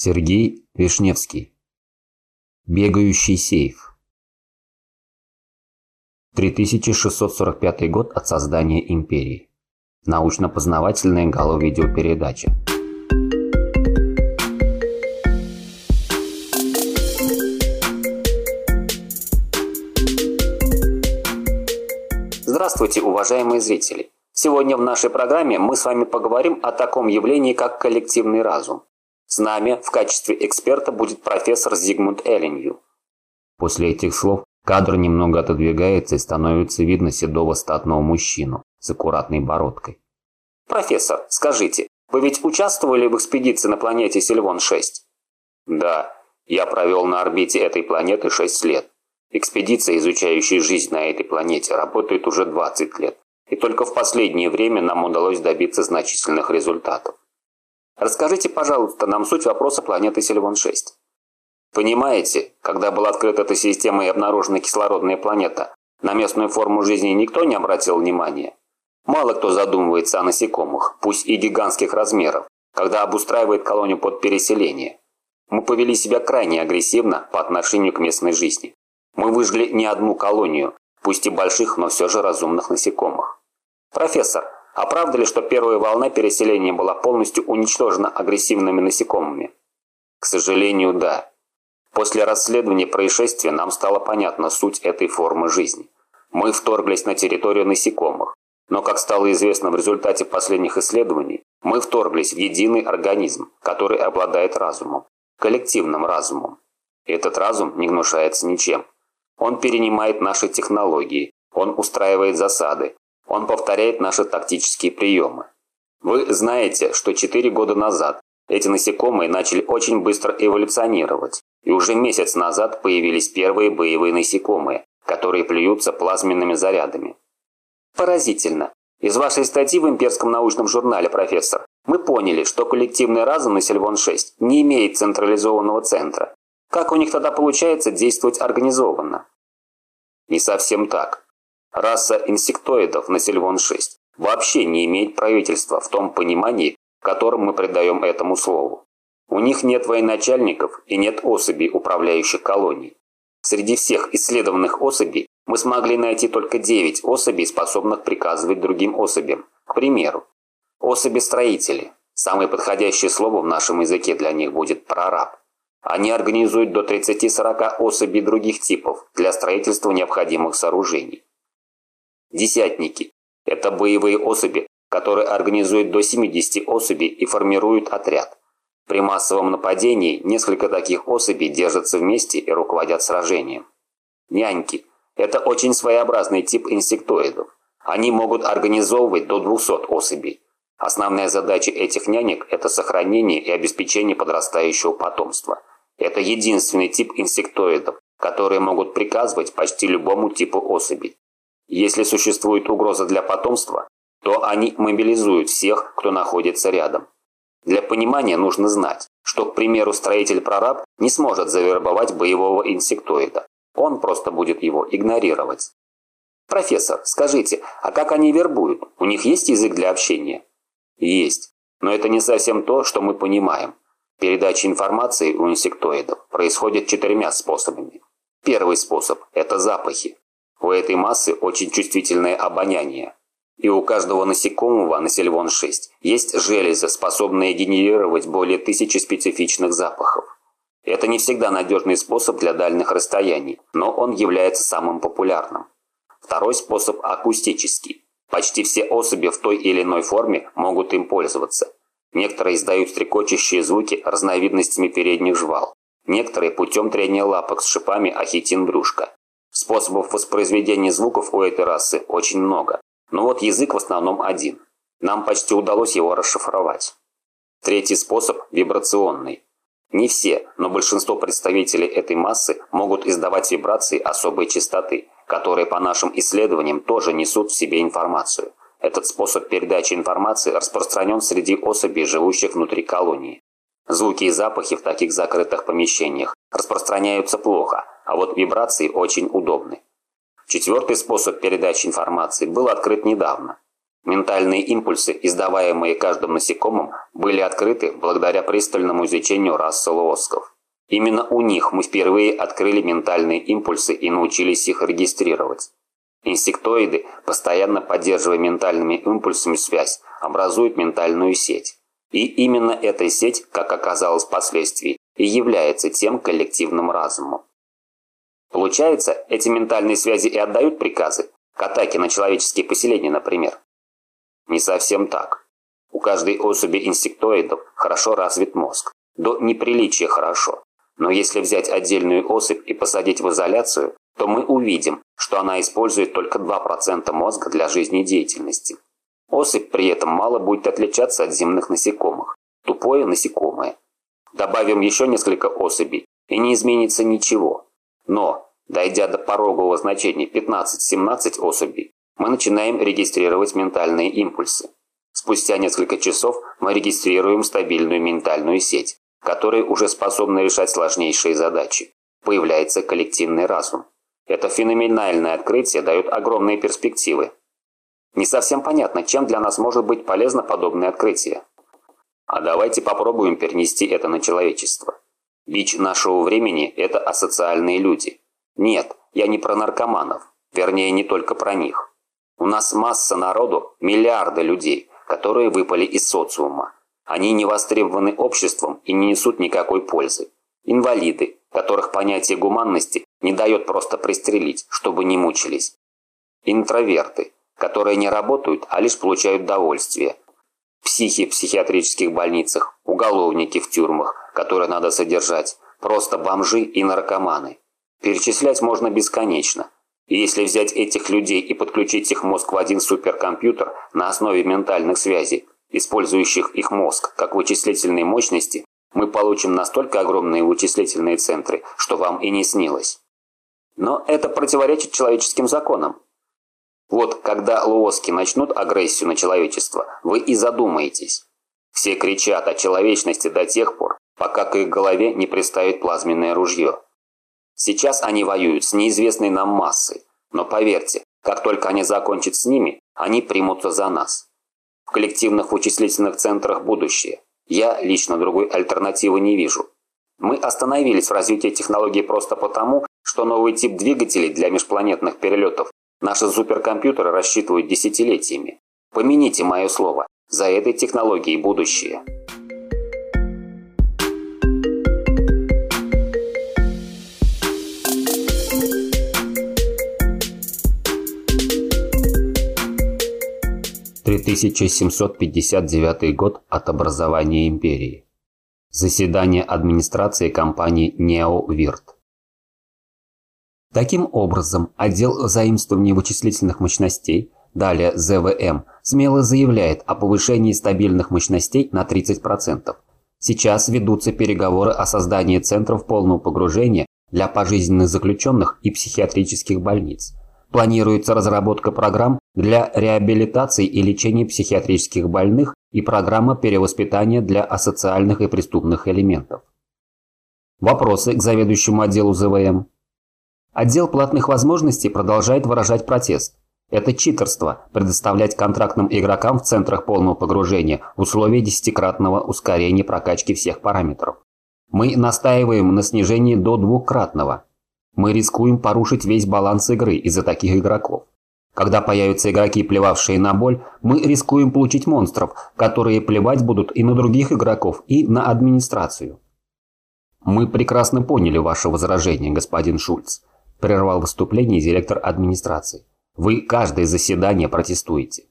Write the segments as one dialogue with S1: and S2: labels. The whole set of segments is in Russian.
S1: Сергей Вишневский. Бегающий сейф. 3645 год от создания империи. Научно-познавательная галло-видеопередача. Здравствуйте, уважаемые зрители! Сегодня в нашей программе мы с вами поговорим о таком явлении, как коллективный разум. С нами в качестве эксперта будет профессор Зигмунд Эллинью. После этих слов кадр немного отодвигается и становится видно седого статного мужчину с аккуратной бородкой. Профессор, скажите, вы ведь участвовали в экспедиции на планете Сильвон-6? Да, я провел на орбите этой планеты 6 лет. Экспедиция, изучающая жизнь на этой планете, работает уже 20 лет. И только в последнее время нам удалось добиться значительных результатов. Расскажите, пожалуйста, нам суть вопроса планеты Сильвон-6. Понимаете, когда была открыта эта система и обнаружена кислородная планета, на местную форму жизни никто не обратил внимания? Мало кто задумывается о насекомых, пусть и гигантских размеров, когда обустраивает колонию под переселение. Мы повели себя крайне агрессивно по отношению к местной жизни. Мы выжгли не одну колонию, пусть и больших, но все же разумных насекомых. Профессор, а правда ли, что первая волна переселения была полностью уничтожена агрессивными насекомыми? К сожалению, да. После расследования происшествия нам стало понятна суть этой формы жизни. Мы вторглись на территорию насекомых. Но, как стало известно в результате последних исследований, мы вторглись в единый организм, который обладает разумом, коллективным разумом. Этот разум не гнушается ничем. Он перенимает наши технологии, он устраивает засады, он повторяет наши тактические приемы. Вы знаете, что 4 года назад эти насекомые начали очень быстро эволюционировать, и уже месяц назад появились первые боевые насекомые, которые плюются плазменными зарядами. Поразительно. Из вашей статьи в имперском научном журнале, профессор, мы поняли, что коллективный разум на Сильвон-6 не имеет централизованного центра. Как у них тогда получается действовать организованно? Не совсем так. Раса инсектоидов на Сильвон-6 вообще не имеет правительства в том понимании, которым мы придаем этому слову. У них нет военачальников и нет особей, управляющих колонией. Среди всех исследованных особей мы смогли найти только 9 особей, способных приказывать другим особям. К примеру, особи-строители. Самое подходящее слово в нашем языке для них будет «прораб». Они организуют до 30-40 особей других типов для строительства необходимых сооружений. Десятники – это боевые особи, которые организуют до 70 особей и формируют отряд. При массовом нападении несколько таких особей держатся вместе и руководят сражением. Няньки – это очень своеобразный тип инсектоидов. Они могут организовывать до 200 особей. Основная задача этих нянек – это сохранение и обеспечение подрастающего потомства. Это единственный тип инсектоидов, которые могут приказывать почти любому типу особей. Если существует угроза для потомства, то они мобилизуют всех, кто находится рядом. Для понимания нужно знать, что, к примеру, строитель-прораб не сможет завербовать боевого инсектоида. Он просто будет его игнорировать. Профессор, скажите, а как они вербуют? У них есть язык для общения? Есть. Но это не совсем то, что мы понимаем. Передача информации у инсектоидов происходит четырьмя способами. Первый способ – это запахи. У этой массы очень чувствительное обоняние. И у каждого насекомого на Сильвон-6 есть железы, способные генерировать более тысячи специфичных запахов. Это не всегда надежный способ для дальних расстояний, но он является самым популярным. Второй способ – акустический. Почти все особи в той или иной форме могут им пользоваться. Некоторые издают стрекочущие звуки разновидностями передних жвал. Некоторые путем трения лапок с шипами ахитин брюшка. Способов воспроизведения звуков у этой расы очень много, но вот язык в основном один. Нам почти удалось его расшифровать. Третий способ – вибрационный. Не все, но большинство представителей этой массы могут издавать вибрации особой частоты, которые по нашим исследованиям тоже несут в себе информацию. Этот способ передачи информации распространен среди особей, живущих внутри колонии. Звуки и запахи в таких закрытых помещениях распространяются плохо, а вот вибрации очень удобны. Четвертый способ передачи информации был открыт недавно. Ментальные импульсы, издаваемые каждым насекомым, были открыты благодаря пристальному изучению расы лоосков. Именно у них мы впервые открыли ментальные импульсы и научились их регистрировать. Инсектоиды, постоянно поддерживая ментальными импульсами связь, образуют ментальную сеть. И именно эта сеть, как оказалось впоследствии, и является тем коллективным разумом. Получается, эти ментальные связи и отдают приказы, к атаке на человеческие поселения, например. Не совсем так. У каждой особи инсектоидов хорошо развит мозг. До неприличия хорошо. Но если взять отдельную особь и посадить в изоляцию, то мы увидим, что она использует только 2% мозга для жизнедеятельности. Особь при этом мало будет отличаться от земных насекомых. Тупое насекомое. Добавим еще несколько особей, и не изменится ничего. Но, дойдя до порогового значения 15-17 особей, мы начинаем регистрировать ментальные импульсы. Спустя несколько часов мы регистрируем стабильную ментальную сеть, которая уже способна решать сложнейшие задачи. Появляется коллективный разум. Это феноменальное открытие дает огромные перспективы. Не совсем понятно, чем для нас может быть полезно подобное открытие. А давайте попробуем перенести это на человечество. Бич нашего времени – это асоциальные люди. Нет, я не про наркоманов. Вернее, не только про них. У нас масса народу, миллиарды людей, которые выпали из социума. Они не востребованы обществом и не несут никакой пользы. Инвалиды, которых понятие гуманности не дает просто пристрелить, чтобы не мучились. Интроверты, которые не работают, а лишь получают довольствие. Психи в психиатрических больницах, уголовники в тюрьмах, которые надо содержать, просто бомжи и наркоманы. Перечислять можно бесконечно. И если взять этих людей и подключить их мозг в один суперкомпьютер на основе ментальных связей, использующих их мозг как вычислительные мощности, мы получим настолько огромные вычислительные центры, что вам и не снилось. Но это противоречит человеческим законам. Вот когда лооски начнут агрессию на человечество, вы и задумаетесь. Все кричат о человечности до тех пор, пока к их голове не приставит плазменное ружье. Сейчас они воюют с неизвестной нам массой, но поверьте, как только они закончат с ними, они примутся за нас в коллективных вычислительных центрах будущее. Я лично другой альтернативы не вижу. Мы остановились в развитии технологий просто потому, что новый тип двигателей для межпланетных перелетов наши суперкомпьютеры рассчитывают десятилетиями. Помяните мое слово, за этой технологией будущее. 3759 год от образования империи. Заседание администрации компании NeoVirt. Таким образом, отдел заимствования вычислительных мощностей, далее ЗВМ, смело заявляет о повышении стабильных мощностей на 30%. Сейчас ведутся переговоры о создании центров полного погружения для пожизненных заключенных и психиатрических больниц. Планируется разработка программ для реабилитации и лечения психиатрических больных и программа перевоспитания для асоциальных и преступных элементов. Вопросы к заведующему отделу ЗВМ. Отдел платных возможностей продолжает выражать протест. Это читерство – предоставлять контрактным игрокам в центрах полного погружения условия десятикратного ускорения прокачки всех параметров. Мы настаиваем на снижении до двухкратного – мы рискуем порушить весь баланс игры из-за таких игроков. Когда появятся игроки, плевавшие на боль, мы рискуем получить монстров, которые плевать будут и на других игроков, и на администрацию. «Мы прекрасно поняли ваше возражение, господин Шульц», – прервал выступление директор администрации. «Вы каждое заседание протестуете».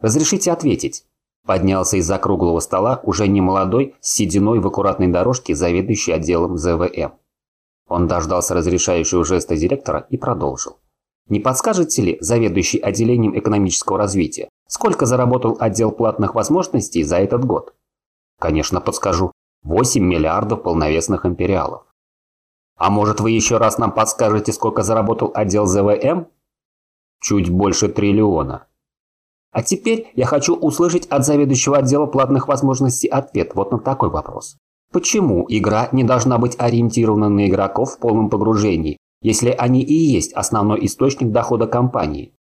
S1: «Разрешите ответить», – поднялся из-за круглого стола уже немолодой, с сединой в аккуратной дорожке, заведующий отделом ЗВМ. Он дождался разрешающего жеста директора и продолжил. Не подскажете ли, заведующий отделением экономического развития, сколько заработал отдел платных возможностей за этот год? Конечно, подскажу. 8 миллиардов полновесных империалов. А может вы еще раз нам подскажете, сколько заработал отдел ЗВМ? Чуть больше триллиона. А теперь я хочу услышать от заведующего отдела платных возможностей ответ вот на такой вопрос. Почему игра не должна быть ориентирована на игроков в полном погружении, если они и есть основной источник дохода компании?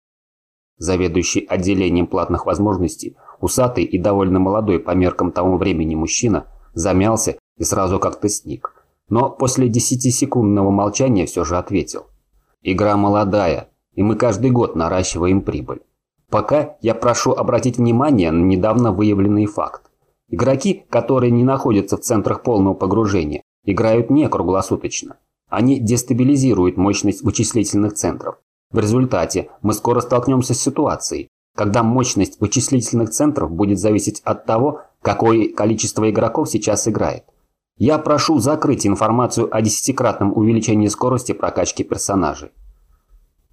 S1: Заведующий отделением платных возможностей, усатый и довольно молодой по меркам того времени мужчина, замялся и сразу как-то сник. Но после десятисекундного молчания все же ответил. «Игра молодая, и мы каждый год наращиваем прибыль. Пока я прошу обратить внимание на недавно выявленный факт. Игроки, которые не находятся в центрах полного погружения, играют не круглосуточно. Они дестабилизируют мощность вычислительных центров. В результате мы скоро столкнемся с ситуацией, когда мощность вычислительных центров будет зависеть от того, какое количество игроков сейчас играет. Я прошу закрыть информацию о десятикратном увеличении скорости прокачки персонажей.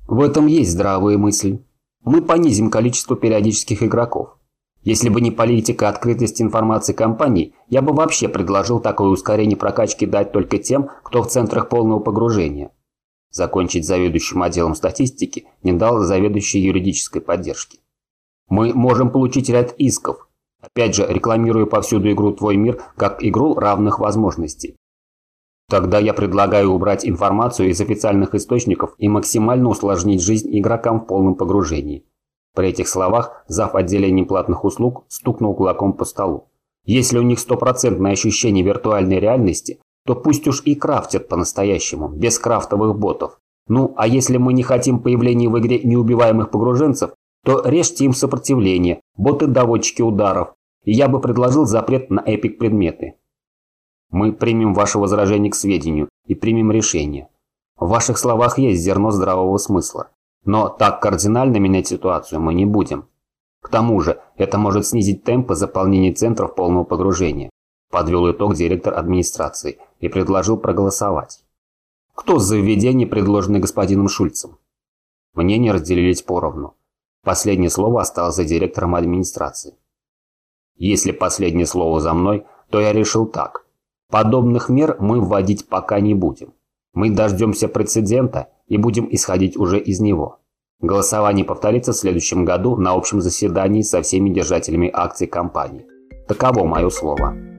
S1: В этом есть здравые мысли. Мы понизим количество периодических игроков. Если бы не политика открытости информации компаний, я бы вообще предложил такое ускорение прокачки дать только тем, кто в центрах полного погружения. Закончить заведующим отделом статистики не дал заведующий юридической поддержки. Мы можем получить ряд исков, опять же рекламируя повсюду игру «Твой мир» как игру равных возможностей. Тогда я предлагаю убрать информацию из официальных источников и максимально усложнить жизнь игрокам в полном погружении. При этих словах зав. отделением платных услуг стукнул кулаком по столу. Если у них стопроцентное ощущение виртуальной реальности, то пусть уж и крафтят по-настоящему, без крафтовых ботов. Ну, а если мы не хотим появления в игре неубиваемых погруженцев, то режьте им сопротивление, боты-доводчики ударов, и я бы предложил запрет на эпик предметы. Мы примем ваше возражение к сведению и примем решение. В ваших словах есть зерно здравого смысла. Но так кардинально менять ситуацию мы не будем. К тому же, это может снизить темпы заполнения центров полного погружения, подвел итог директор администрации и предложил проголосовать. Кто за введение, предложенное господином Шульцем? Мнения разделились поровну. Последнее слово осталось за директором администрации. Если последнее слово за мной, то я решил так. Подобных мер мы вводить пока не будем. Мы дождемся прецедента и будем исходить уже из него. Голосование повторится в следующем году на общем заседании со всеми держателями акций компании. Таково мое слово.